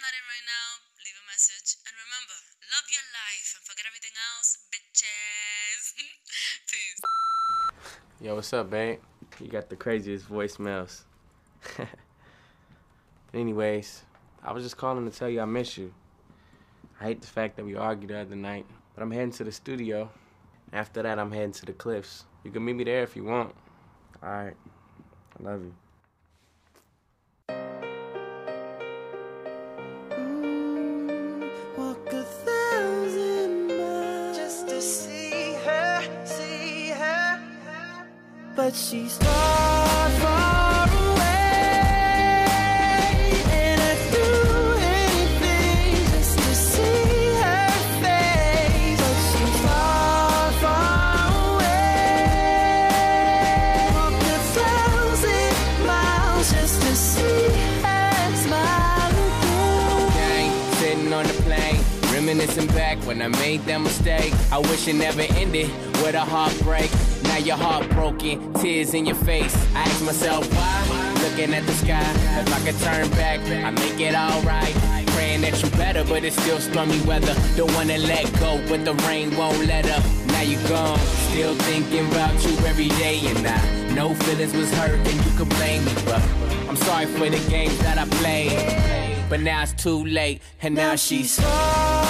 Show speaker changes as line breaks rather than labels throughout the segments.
Not in right now, leave a message. And remember, love your life and forget everything else, bitches. Peace.
Yo, what's up, babe? You got the craziest voicemails. Anyways, I was just calling to tell you I miss you. I hate the fact that we argued the other night, but I'm heading to the studio. After that, I'm heading to the cliffs. You can meet me there if you want. All right. I love you.
But she's far, far
reminiscing back when I made that mistake. I wish it never ended with a heartbreak. Now you're heartbroken, tears in your face. I ask myself why, looking at the sky. If I could turn back, I make it alright. Praying that you're better, but it's still stormy weather. Don't wanna let go, but the rain won't let up. Now you gone, still thinking about you every day, and I know feelings was hurt, and you can blame me, but I'm sorry for the games that I played. But now it's too late, and now, she's
far, far away, and I'd do anything just to see her face. But she's far,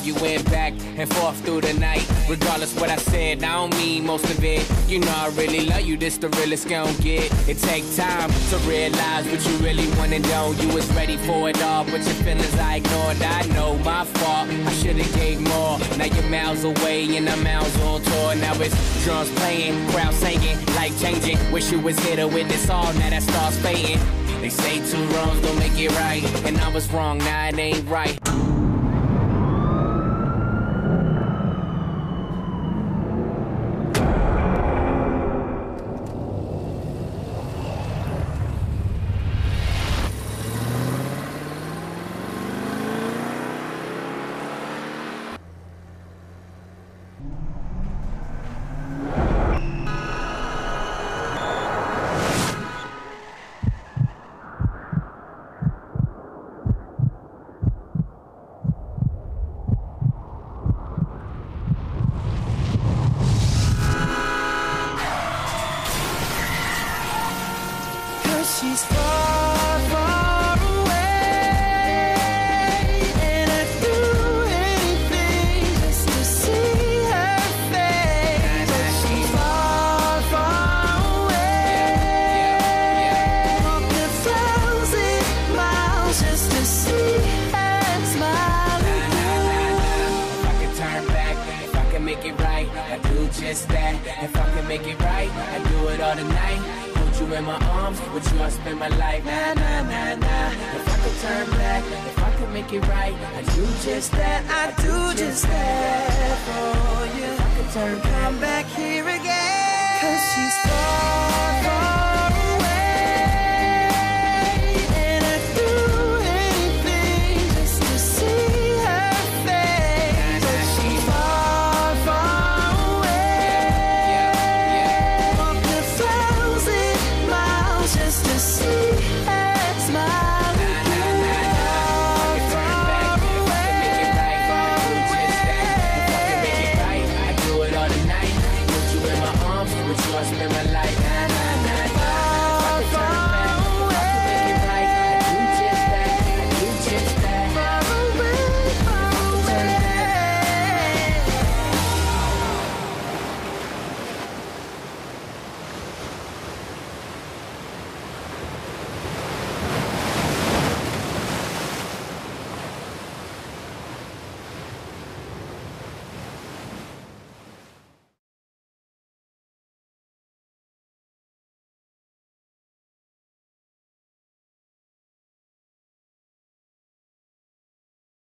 Arguing back and forth through the night. Regardless what I said, I don't mean most of it. You know I really love you, this the realest gon' get. It take time to realize what you really and don't. You was ready for it all, but your feelings I ignored. I know my fault, I should've gave more. Now you're miles away and I'm miles on tour. Now it's drums playing, crowd singing, life changing. Wish you was here to witness all, now that star's fading. They say two wrongs don't make it right, and I was wrong, now it ain't right.
She's far, far away. And I'd do anything just to see her face. But she's far, far away. Walk a thousand miles just to see her smile again.
If I can turn back, if I can make it right, I do just that. If I can make it right, I do it all tonight. You in my arms, with you I spend my life. Nah, nah, nah, nah. If I could turn back, if I could make it right, I'd do just that.
I'd do just that